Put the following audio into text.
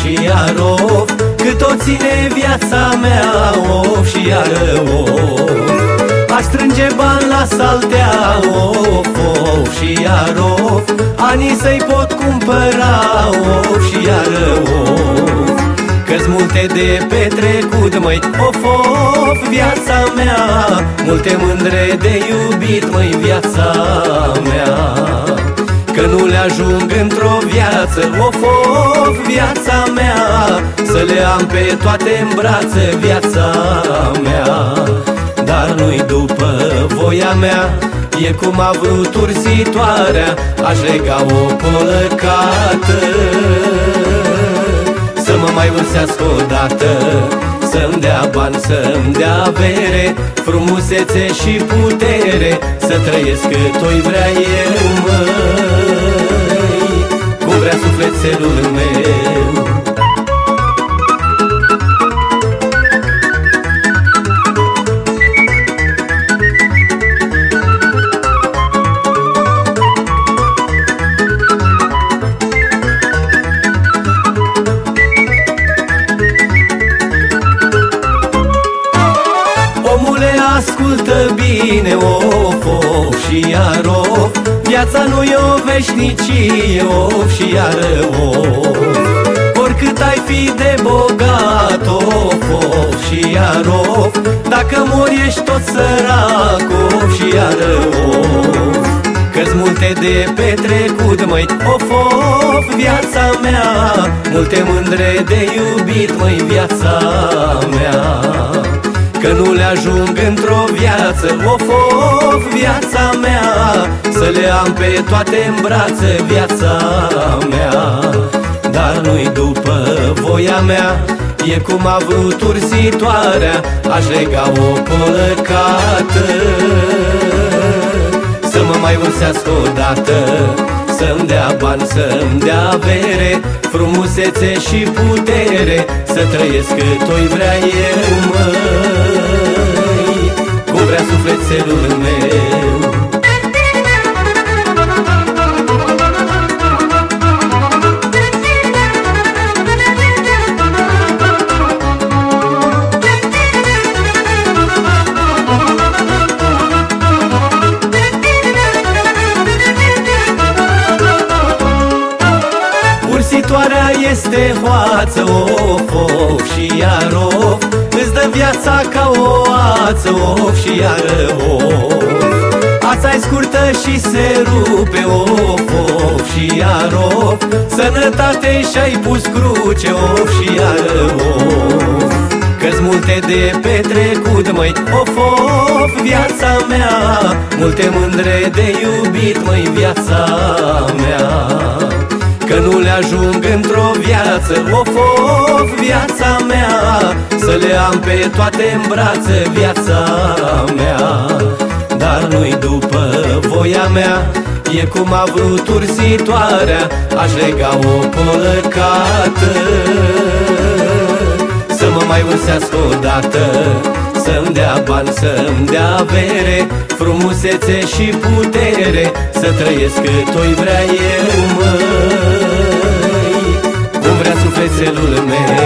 și iar of Cât o ține viața mea of și iar of. Aș strânge bani la saltea of, of și iar of. Anii să-i pot cumpăra of și iar of. Că-s multe de petrecut, măi, of, of, viața mea. Multe mândre de iubit, măi, viața ajung într-o viață, of, of, viața mea. Să le am pe toate în brațe, viața mea. Dar nu-i după voia mea E cum a vrut ursitoarea. Aș lega o colăcată Să mă mai ursească odată. Să-mi dea bani, să-mi dea avere Frumusețe și putere. Să trăiesc cât o vrea eu, măi ascultă bine, of, of și iar of Viața nu e o veșnicie, of și iar of Oricât ai fi de bogat, of, of și iar of Dacă mori ești tot sărac, of și iar of Că-s multe de petrecut, măi, of, of, viața mea. Multe mândre de iubit, măi, viața mea Că nu le ajung într-o viață Of, of, viața mea. Să le am pe toate în brațe Viața mea. Dar nu-i după voia mea E cum a vrut ursitoarea Aș lega o colăcată Să mă mai ursească odată să-mi dea bani, să-mi dea avere Frumusețe și putere. Să trăiesc cât o vrea eu, măi. Cum vrea sufletelul meu Ursitoarea este hoață, of, of și iar of Îți dă viața ca o ață, of și iar of. Ața e scurtă și se rupe, of, of și iar of. Sănătate și-ai pus cruce, of și iar of. Că-s multe de petrecut, măi, of, of, viața mea. Multe mândre de iubit, măi, viața mea. Că nu le ajung într-o viață. Of, of, viața mea Să le am pe toate în brațe Viața mea. Dar nu-i după voia mea E cum a vrut ursitoarea Aș lega o colăcată Să mă mai ursească odată să-mi dea bani, să-mi dea avere Frumusețe și putere Să trăiesc cât o vrea eu, măi Cum vrea sufletelul meu